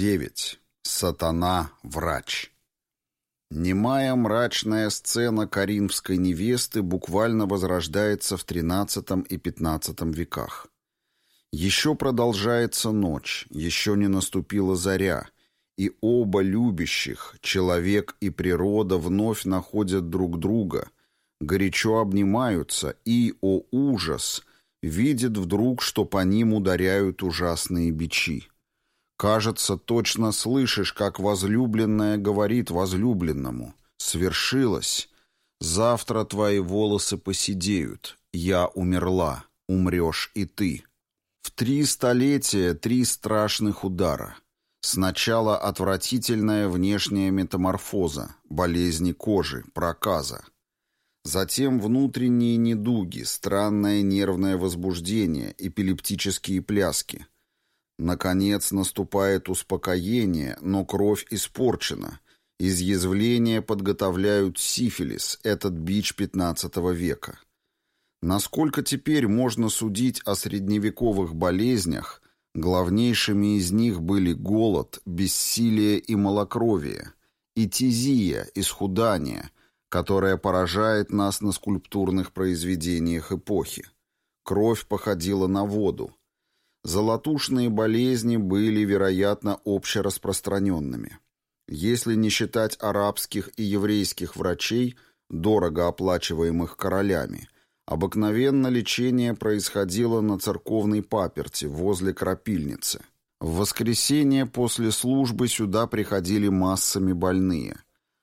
9. Сатана – врач. Немая мрачная сцена коринфской невесты буквально возрождается в XIII и XV веках. Еще продолжается ночь, еще не наступила заря, и оба любящих, человек и природа, вновь находят друг друга, горячо обнимаются и, о ужас, видят вдруг, что по ним ударяют ужасные бичи. Кажется, точно слышишь, как возлюбленная говорит возлюбленному. «Свершилось. Завтра твои волосы посидеют. Я умерла. Умрешь и ты». В три столетия три страшных удара. Сначала отвратительная внешняя метаморфоза, болезни кожи, проказа. Затем внутренние недуги, странное нервное возбуждение, эпилептические пляски – Наконец наступает успокоение, но кровь испорчена. Изъязвления подготовляют сифилис, этот бич XV века. Насколько теперь можно судить о средневековых болезнях, главнейшими из них были голод, бессилие и малокровие, и тизия, исхудание, которое поражает нас на скульптурных произведениях эпохи. Кровь походила на воду, Золотушные болезни были, вероятно, общераспространенными. Если не считать арабских и еврейских врачей, дорого оплачиваемых королями, обыкновенно лечение происходило на церковной паперти возле крапильницы. В воскресенье после службы сюда приходили массами больные.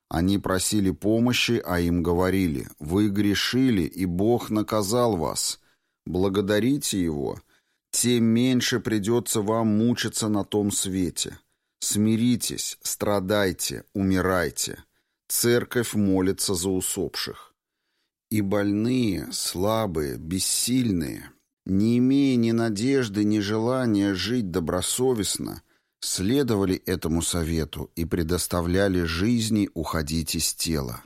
Они просили помощи, а им говорили «Вы грешили, и Бог наказал вас. Благодарите Его» тем меньше придется вам мучиться на том свете. Смиритесь, страдайте, умирайте. Церковь молится за усопших. И больные, слабые, бессильные, не имея ни надежды, ни желания жить добросовестно, следовали этому совету и предоставляли жизни уходить из тела.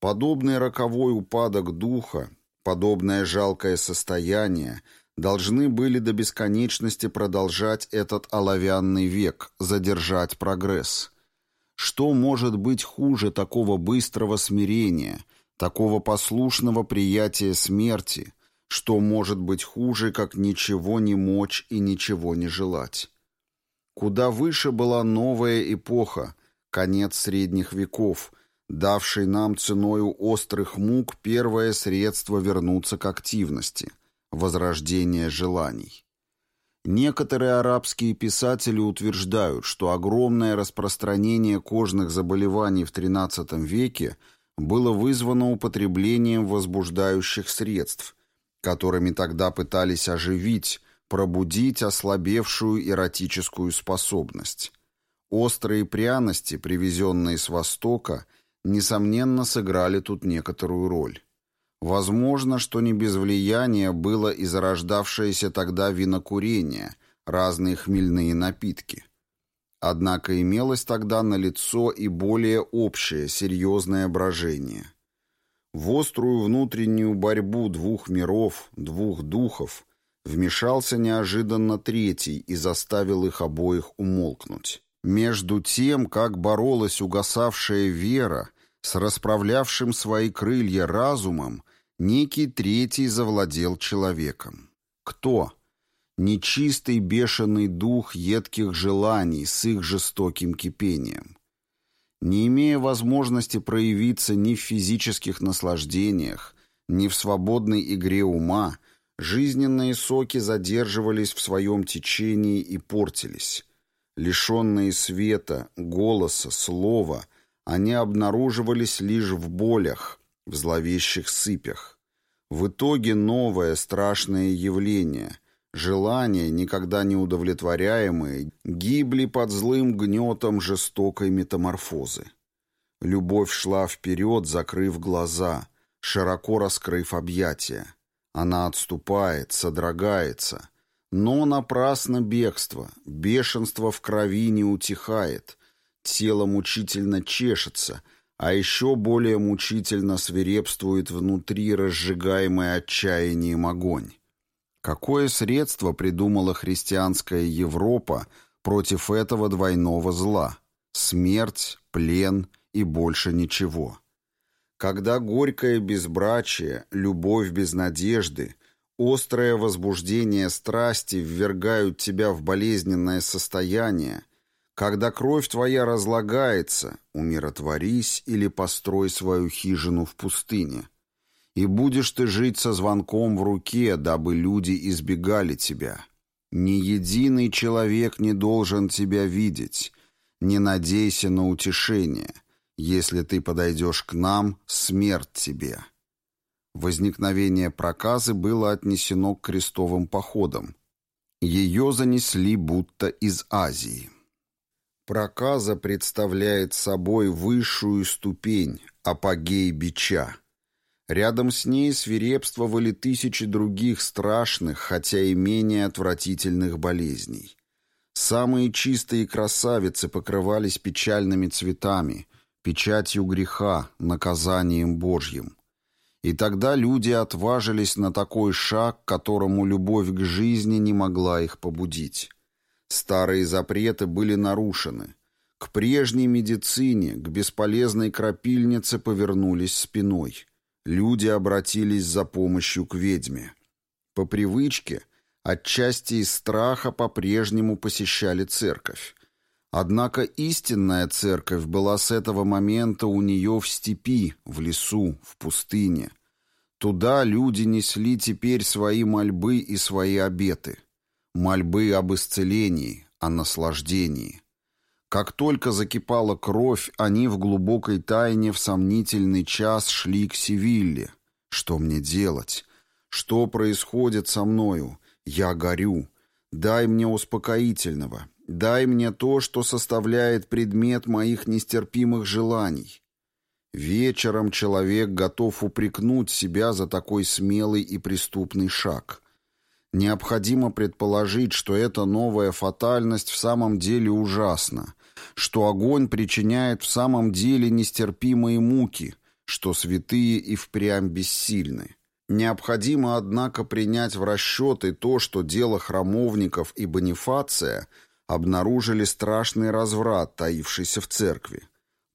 Подобный роковой упадок духа, подобное жалкое состояние – должны были до бесконечности продолжать этот оловянный век, задержать прогресс. Что может быть хуже такого быстрого смирения, такого послушного приятия смерти, что может быть хуже, как ничего не мочь и ничего не желать? Куда выше была новая эпоха, конец средних веков, давший нам ценою острых мук первое средство вернуться к активности – возрождение желаний. Некоторые арабские писатели утверждают, что огромное распространение кожных заболеваний в XIII веке было вызвано употреблением возбуждающих средств, которыми тогда пытались оживить, пробудить ослабевшую эротическую способность. Острые пряности, привезенные с Востока, несомненно сыграли тут некоторую роль. Возможно, что не без влияния было и зарождавшееся тогда винокурение, разные хмельные напитки. Однако имелось тогда налицо и более общее, серьезное брожение. В острую внутреннюю борьбу двух миров, двух духов, вмешался неожиданно третий и заставил их обоих умолкнуть. Между тем, как боролась угасавшая вера с расправлявшим свои крылья разумом, Некий третий завладел человеком. Кто? Нечистый бешеный дух едких желаний с их жестоким кипением. Не имея возможности проявиться ни в физических наслаждениях, ни в свободной игре ума, жизненные соки задерживались в своем течении и портились. Лишенные света, голоса, слова, они обнаруживались лишь в болях, в зловещих сыпях. В итоге новое страшное явление, желания, никогда не удовлетворяемые, гибли под злым гнетом жестокой метаморфозы. Любовь шла вперед, закрыв глаза, широко раскрыв объятия. Она отступает, содрогается. Но напрасно бегство, бешенство в крови не утихает. Тело мучительно чешется, а еще более мучительно свирепствует внутри разжигаемый отчаянием огонь. Какое средство придумала христианская Европа против этого двойного зла — смерть, плен и больше ничего. Когда горькое безбрачие, любовь без надежды, острое возбуждение страсти ввергают тебя в болезненное состояние, когда кровь твоя разлагается, умиротворись или построй свою хижину в пустыне. И будешь ты жить со звонком в руке, дабы люди избегали тебя. Ни единый человек не должен тебя видеть. Не надейся на утешение. Если ты подойдешь к нам, смерть тебе». Возникновение проказы было отнесено к крестовым походам. Ее занесли будто из Азии. Проказа представляет собой высшую ступень, апогей бича. Рядом с ней свирепствовали тысячи других страшных, хотя и менее отвратительных болезней. Самые чистые красавицы покрывались печальными цветами, печатью греха, наказанием Божьим. И тогда люди отважились на такой шаг, которому любовь к жизни не могла их побудить. Старые запреты были нарушены. К прежней медицине, к бесполезной крапильнице повернулись спиной. Люди обратились за помощью к ведьме. По привычке, отчасти из страха, по-прежнему посещали церковь. Однако истинная церковь была с этого момента у нее в степи, в лесу, в пустыне. Туда люди несли теперь свои мольбы и свои обеты мольбы об исцелении, о наслаждении. Как только закипала кровь, они в глубокой тайне в сомнительный час шли к Севилле. Что мне делать? Что происходит со мною? Я горю. Дай мне успокоительного. Дай мне то, что составляет предмет моих нестерпимых желаний. Вечером человек готов упрекнуть себя за такой смелый и преступный шаг. Необходимо предположить, что эта новая фатальность в самом деле ужасна, что огонь причиняет в самом деле нестерпимые муки, что святые и впрямь бессильны. Необходимо, однако, принять в расчеты то, что дело храмовников и Бонифация обнаружили страшный разврат, таившийся в церкви.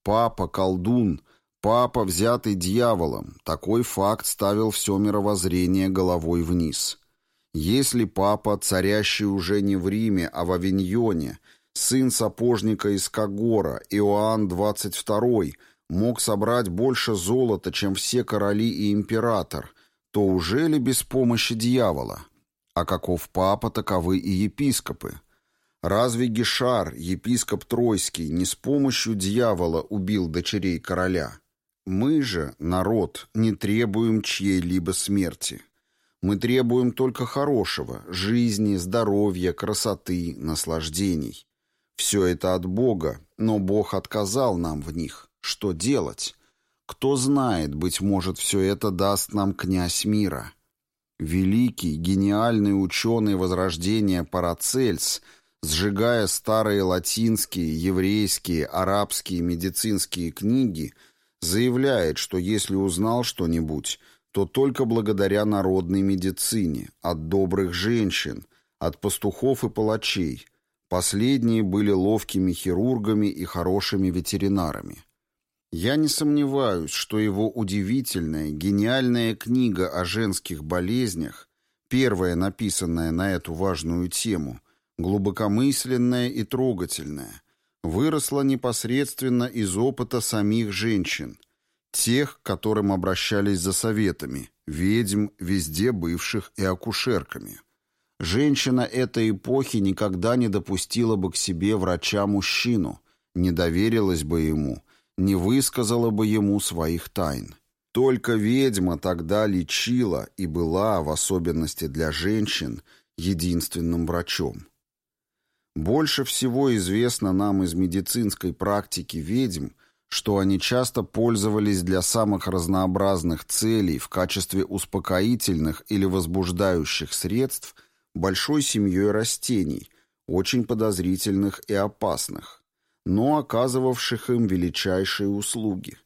Папа, колдун, папа, взятый дьяволом, такой факт ставил все мировоззрение головой вниз – если папа, царящий уже не в Риме, а в Авиньоне, сын сапожника из Кагора, Иоанн XXII, мог собрать больше золота, чем все короли и император, то уже ли без помощи дьявола? А каков папа, таковы и епископы. Разве Гишар, епископ Тройский, не с помощью дьявола убил дочерей короля? Мы же, народ, не требуем чьей-либо смерти. Мы требуем только хорошего – жизни, здоровья, красоты, наслаждений. Все это от Бога, но Бог отказал нам в них. Что делать? Кто знает, быть может, все это даст нам князь мира. Великий, гениальный ученый Возрождения Парацельс, сжигая старые латинские, еврейские, арабские медицинские книги, заявляет, что если узнал что-нибудь – то только благодаря народной медицине, от добрых женщин, от пастухов и палачей. Последние были ловкими хирургами и хорошими ветеринарами. Я не сомневаюсь, что его удивительная, гениальная книга о женских болезнях, первая написанная на эту важную тему, глубокомысленная и трогательная, выросла непосредственно из опыта самих женщин, Тех, к которым обращались за советами, ведьм, везде бывших и акушерками. Женщина этой эпохи никогда не допустила бы к себе врача-мужчину, не доверилась бы ему, не высказала бы ему своих тайн. Только ведьма тогда лечила и была, в особенности для женщин, единственным врачом. Больше всего известно нам из медицинской практики ведьм – что они часто пользовались для самых разнообразных целей в качестве успокоительных или возбуждающих средств большой семьей растений, очень подозрительных и опасных, но оказывавших им величайшие услуги.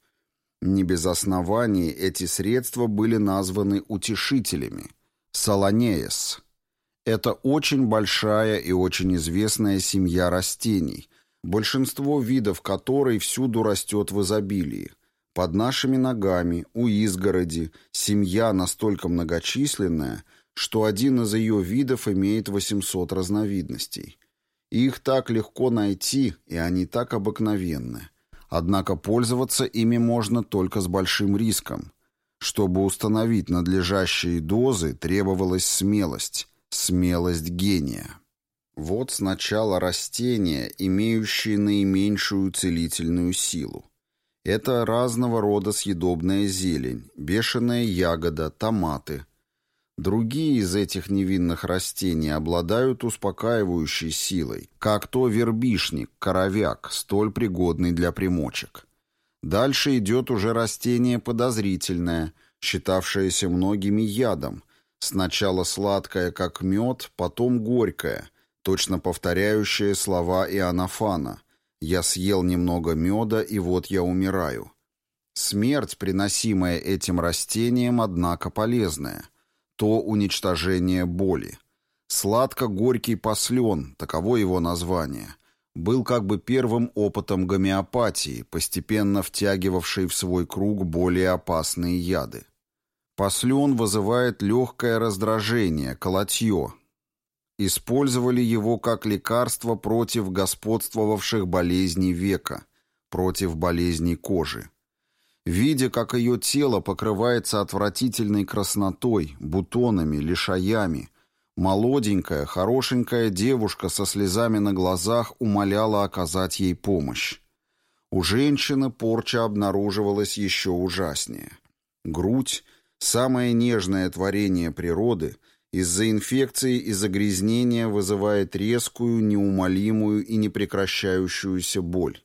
Не без оснований эти средства были названы утешителями – солонеес. Это очень большая и очень известная семья растений, большинство видов которой всюду растет в изобилии. Под нашими ногами, у изгороди, семья настолько многочисленная, что один из ее видов имеет 800 разновидностей. Их так легко найти, и они так обыкновенны. Однако пользоваться ими можно только с большим риском. Чтобы установить надлежащие дозы, требовалась смелость, смелость гения. Вот сначала растения, имеющие наименьшую целительную силу. Это разного рода съедобная зелень, бешеная ягода, томаты. Другие из этих невинных растений обладают успокаивающей силой, как то вербишник, коровяк, столь пригодный для примочек. Дальше идет уже растение подозрительное, считавшееся многими ядом, сначала сладкое, как мед, потом горькое, точно повторяющее слова Иоаннафана – я съел немного меда, и вот я умираю. Смерть, приносимая этим растением, однако полезная. То уничтожение боли. Сладко-горький послен, таково его название, был как бы первым опытом гомеопатии, постепенно втягивавшей в свой круг более опасные яды. Послен вызывает легкое раздражение, колотье, использовали его как лекарство против господствовавших болезней века, против болезней кожи. Видя, как ее тело покрывается отвратительной краснотой, бутонами, лишаями, молоденькая, хорошенькая девушка со слезами на глазах умоляла оказать ей помощь. У женщины порча обнаруживалась еще ужаснее. Грудь, самое нежное творение природы – из-за инфекции и загрязнения вызывает резкую, неумолимую и непрекращающуюся боль.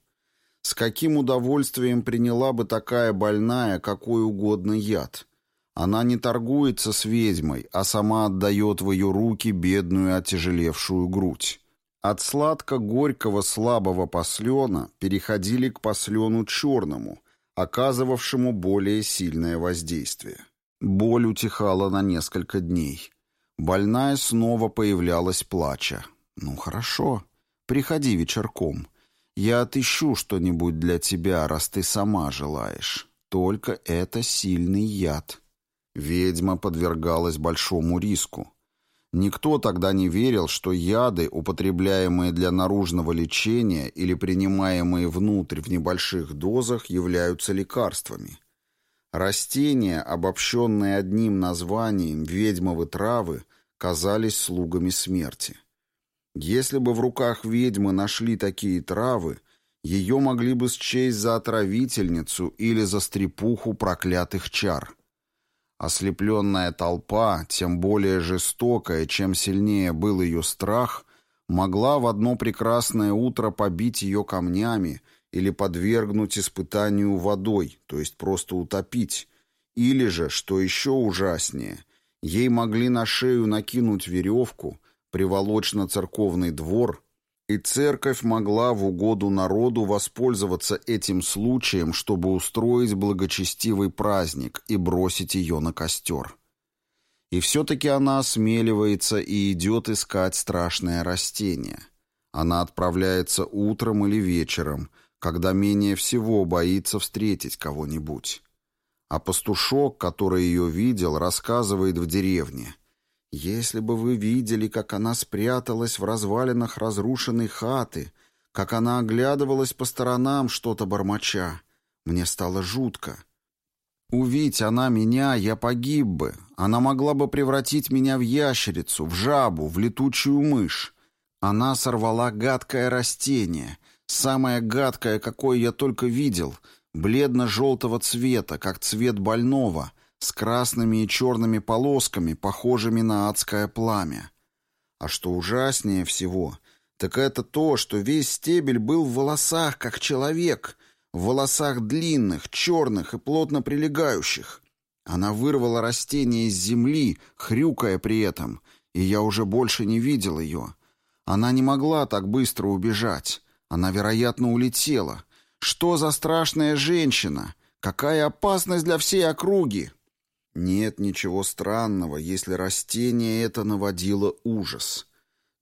С каким удовольствием приняла бы такая больная какой угодно яд? Она не торгуется с ведьмой, а сама отдает в ее руки бедную отяжелевшую грудь. От сладко-горького слабого послена переходили к послену черному, оказывавшему более сильное воздействие. Боль утихала на несколько дней. Больная снова появлялась плача. «Ну хорошо, приходи вечерком. Я отыщу что-нибудь для тебя, раз ты сама желаешь. Только это сильный яд». Ведьма подвергалась большому риску. Никто тогда не верил, что яды, употребляемые для наружного лечения или принимаемые внутрь в небольших дозах, являются лекарствами. Растения, обобщенные одним названием «ведьмовы травы», казались слугами смерти. Если бы в руках ведьмы нашли такие травы, ее могли бы счесть за отравительницу или за стрепуху проклятых чар. Ослепленная толпа, тем более жестокая, чем сильнее был ее страх, могла в одно прекрасное утро побить ее камнями или подвергнуть испытанию водой, то есть просто утопить, или же, что еще ужаснее, ей могли на шею накинуть веревку, приволочь на церковный двор, и церковь могла в угоду народу воспользоваться этим случаем, чтобы устроить благочестивый праздник и бросить ее на костер. И все-таки она осмеливается и идет искать страшное растение. Она отправляется утром или вечером – когда менее всего боится встретить кого-нибудь. А пастушок, который ее видел, рассказывает в деревне. «Если бы вы видели, как она спряталась в развалинах разрушенной хаты, как она оглядывалась по сторонам, что-то бормоча, мне стало жутко. Увидь она меня, я погиб бы. Она могла бы превратить меня в ящерицу, в жабу, в летучую мышь. Она сорвала гадкое растение, Самое гадкое, какое я только видел, бледно-желтого цвета, как цвет больного, с красными и черными полосками, похожими на адское пламя. А что ужаснее всего, так это то, что весь стебель был в волосах, как человек, в волосах длинных, черных и плотно прилегающих. Она вырвала растение из земли, хрюкая при этом, и я уже больше не видел ее. Она не могла так быстро убежать. Она, вероятно, улетела. Что за страшная женщина? Какая опасность для всей округи? Нет ничего странного, если растение это наводило ужас.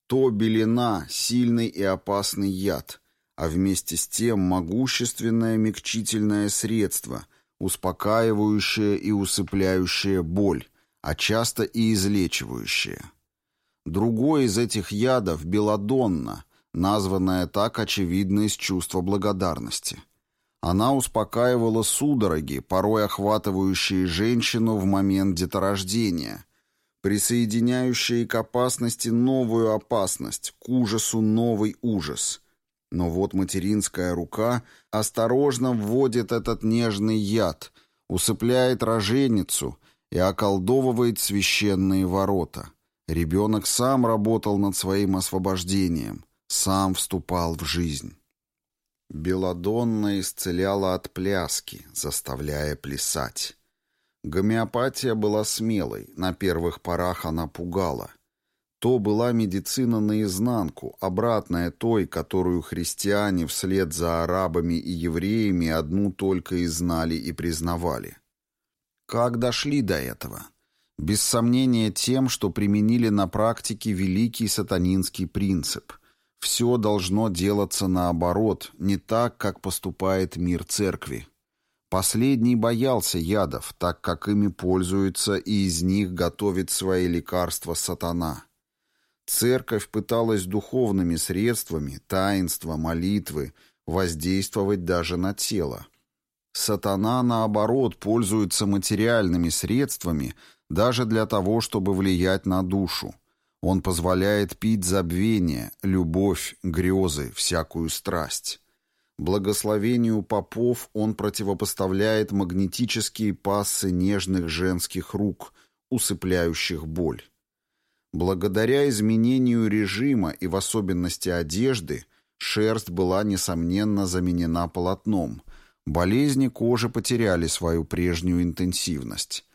То белина — сильный и опасный яд, а вместе с тем могущественное мягчительное средство, успокаивающее и усыпляющее боль, а часто и излечивающее. Другой из этих ядов — белодонна, названная так очевидно из чувства благодарности — она успокаивала судороги, порой охватывающие женщину в момент деторождения, присоединяющие к опасности новую опасность, к ужасу новый ужас. Но вот материнская рука осторожно вводит этот нежный яд, усыпляет роженицу и околдовывает священные ворота. Ребенок сам работал над своим освобождением, сам вступал в жизнь. Беладонна исцеляла от пляски, заставляя плясать. Гомеопатия была смелой, на первых порах она пугала. То была медицина наизнанку, обратная той, которую христиане вслед за арабами и евреями одну только и знали и признавали. Как дошли до этого? Без сомнения тем, что применили на практике великий сатанинский принцип – все должно делаться наоборот, не так, как поступает мир церкви. Последний боялся ядов, так как ими пользуется и из них готовит свои лекарства сатана. Церковь пыталась духовными средствами, таинства, молитвы, воздействовать даже на тело. Сатана, наоборот, пользуется материальными средствами даже для того, чтобы влиять на душу. Он позволяет пить забвение, любовь, грезы, всякую страсть. Благословению попов он противопоставляет магнетические пассы нежных женских рук, усыпляющих боль. Благодаря изменению режима и в особенности одежды, шерсть была, несомненно, заменена полотном. Болезни кожи потеряли свою прежнюю интенсивность.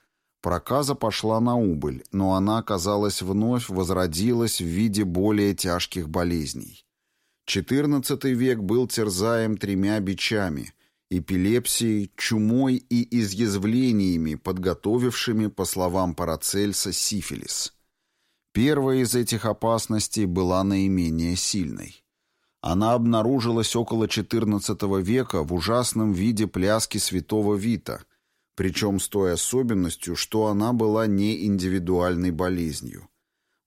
Проказа пошла на убыль, но она, казалось, вновь возродилась в виде более тяжких болезней. XIV век был терзаем тремя бичами – эпилепсией, чумой и изъязвлениями, подготовившими, по словам Парацельса, сифилис. Первая из этих опасностей была наименее сильной. Она обнаружилась около XIV века в ужасном виде пляски святого Вита – причем с той особенностью, что она была не индивидуальной болезнью.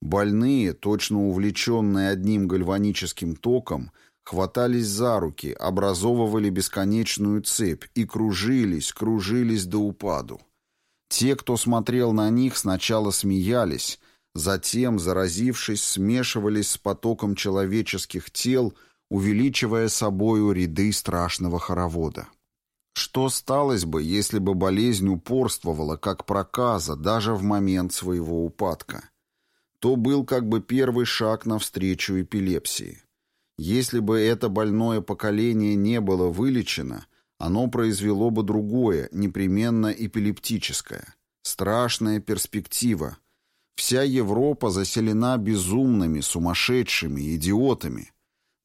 Больные, точно увлеченные одним гальваническим током, хватались за руки, образовывали бесконечную цепь и кружились, кружились до упаду. Те, кто смотрел на них, сначала смеялись, затем, заразившись, смешивались с потоком человеческих тел, увеличивая собою ряды страшного хоровода. Что сталось бы, если бы болезнь упорствовала, как проказа, даже в момент своего упадка? То был как бы первый шаг навстречу эпилепсии. Если бы это больное поколение не было вылечено, оно произвело бы другое, непременно эпилептическое. Страшная перспектива. Вся Европа заселена безумными, сумасшедшими, идиотами.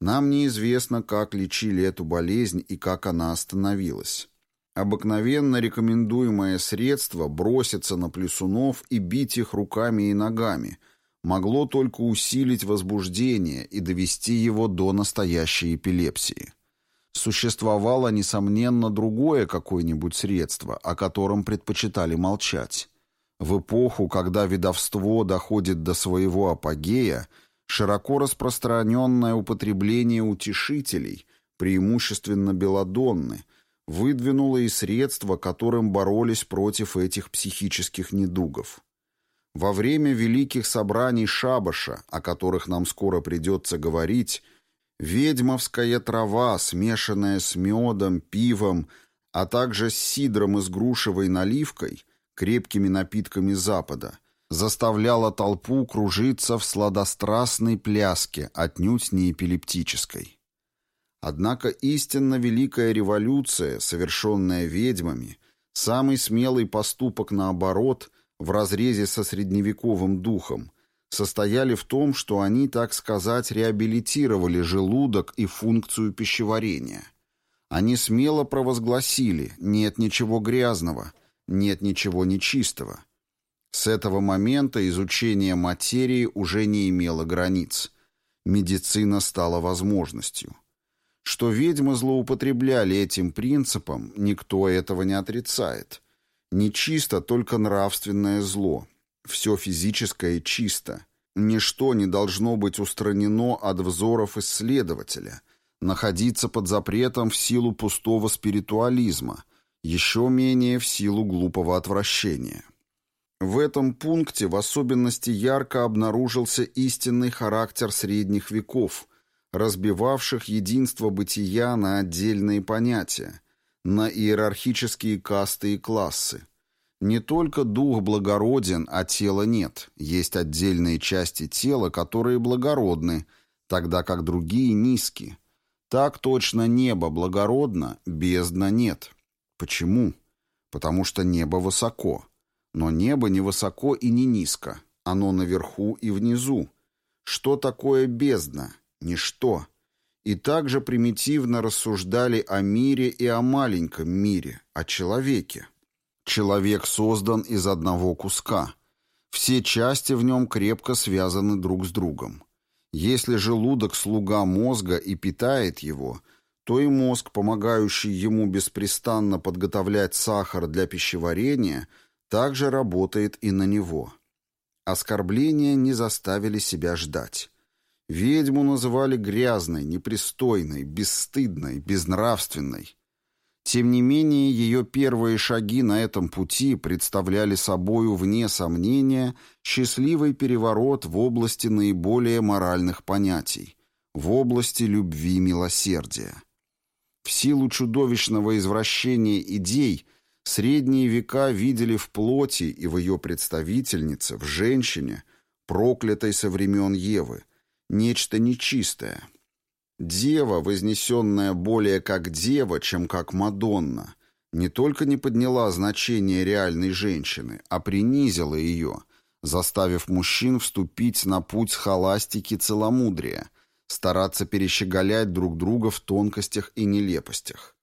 Нам неизвестно, как лечили эту болезнь и как она остановилась. Обыкновенно рекомендуемое средство броситься на плюсунов и бить их руками и ногами могло только усилить возбуждение и довести его до настоящей эпилепсии. Существовало, несомненно, другое какое-нибудь средство, о котором предпочитали молчать. В эпоху, когда видовство доходит до своего апогея, Широко распространенное употребление утешителей, преимущественно белодонны, выдвинуло и средства, которым боролись против этих психических недугов. Во время великих собраний шабаша, о которых нам скоро придется говорить, ведьмовская трава, смешанная с медом, пивом, а также с сидром и с грушевой наливкой, крепкими напитками Запада – заставляла толпу кружиться в сладострастной пляске, отнюдь не эпилептической. Однако истинно великая революция, совершенная ведьмами, самый смелый поступок наоборот, в разрезе со средневековым духом, состояли в том, что они, так сказать, реабилитировали желудок и функцию пищеварения. Они смело провозгласили «нет ничего грязного», нет ничего нечистого. С этого момента изучение материи уже не имело границ. Медицина стала возможностью. Что ведьмы злоупотребляли этим принципом, никто этого не отрицает. Нечисто только нравственное зло. Все физическое чисто. Ничто не должно быть устранено от взоров исследователя, находиться под запретом в силу пустого спиритуализма, еще менее в силу глупого отвращения. В этом пункте в особенности ярко обнаружился истинный характер средних веков, разбивавших единство бытия на отдельные понятия, на иерархические касты и классы. Не только дух благороден, а тела нет. Есть отдельные части тела, которые благородны, тогда как другие низкие. Так точно небо благородно, бездна нет. Почему? Потому что небо высоко. Но небо не высоко и не низко. Оно наверху и внизу. Что такое бездна? Ничто. И также примитивно рассуждали о мире и о маленьком мире, о человеке. Человек создан из одного куска. Все части в нем крепко связаны друг с другом. Если желудок слуга мозга и питает его, то и мозг, помогающий ему беспрестанно подготовлять сахар для пищеварения, также работает и на него. Оскорбления не заставили себя ждать. Ведьму называли грязной, непристойной, бесстыдной, безнравственной. Тем не менее, ее первые шаги на этом пути представляли собою, вне сомнения, счастливый переворот в области наиболее моральных понятий, в области любви милосердия. В силу чудовищного извращения идей средние века видели в плоти и в ее представительнице, в женщине, проклятой со времен Евы, нечто нечистое – Дева, вознесенная более как дева, чем как Мадонна, не только не подняла значение реальной женщины, а принизила ее, заставив мужчин вступить на путь схоластики целомудрия, стараться перещеголять друг друга в тонкостях и нелепостях.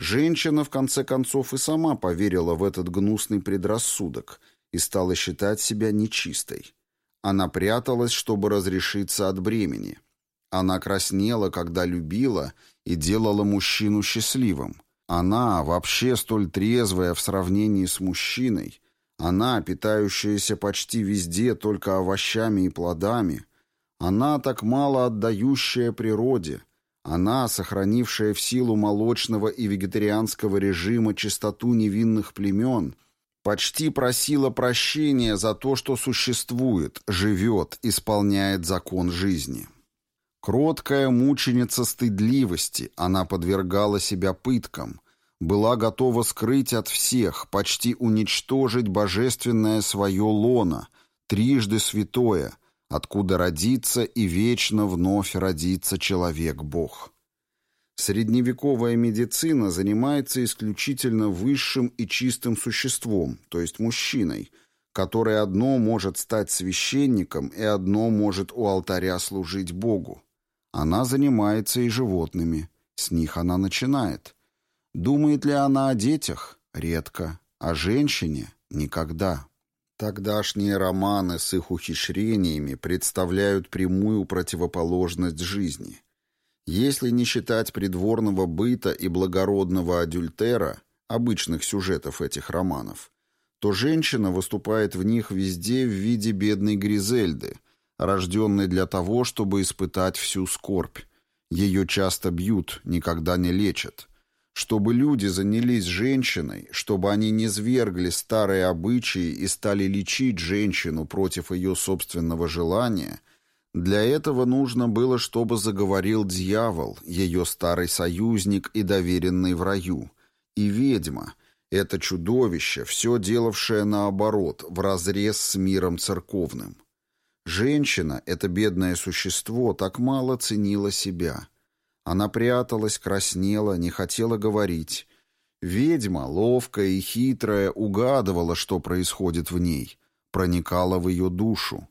Женщина, в конце концов, и сама поверила в этот гнусный предрассудок и стала считать себя нечистой. Она пряталась, чтобы разрешиться от бремени – она краснела, когда любила, и делала мужчину счастливым. Она, вообще столь трезвая в сравнении с мужчиной, она, питающаяся почти везде только овощами и плодами, она, так мало отдающая природе, она, сохранившая в силу молочного и вегетарианского режима чистоту невинных племен, почти просила прощения за то, что существует, живет, исполняет закон жизни. Кроткая мученица стыдливости, она подвергала себя пыткам, была готова скрыть от всех, почти уничтожить божественное свое лоно, трижды святое, откуда родится и вечно вновь родится человек-бог. Средневековая медицина занимается исключительно высшим и чистым существом, то есть мужчиной, который одно может стать священником и одно может у алтаря служить Богу. Она занимается и животными. С них она начинает. Думает ли она о детях? Редко. О женщине? Никогда. Тогдашние романы с их ухищрениями представляют прямую противоположность жизни. Если не считать придворного быта и благородного адюльтера, обычных сюжетов этих романов, то женщина выступает в них везде в виде бедной Гризельды – рожденной для того, чтобы испытать всю скорбь. Ее часто бьют, никогда не лечат. Чтобы люди занялись женщиной, чтобы они не свергли старые обычаи и стали лечить женщину против ее собственного желания, для этого нужно было, чтобы заговорил дьявол, ее старый союзник и доверенный в раю, и ведьма, это чудовище, все делавшее наоборот, вразрез с миром церковным. Женщина, это бедное существо, так мало ценила себя. Она пряталась, краснела, не хотела говорить. Ведьма, ловкая и хитрая, угадывала, что происходит в ней, проникала в ее душу.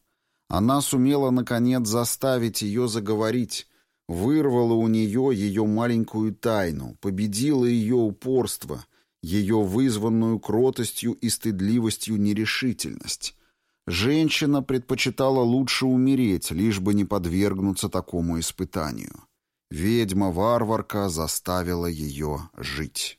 Она сумела, наконец, заставить ее заговорить, вырвала у нее ее маленькую тайну, победила ее упорство ее вызванную кротостью и стыдливостью нерешительность. Женщина предпочитала лучше умереть, лишь бы не подвергнуться такому испытанию. Ведьма-варварка заставила ее жить.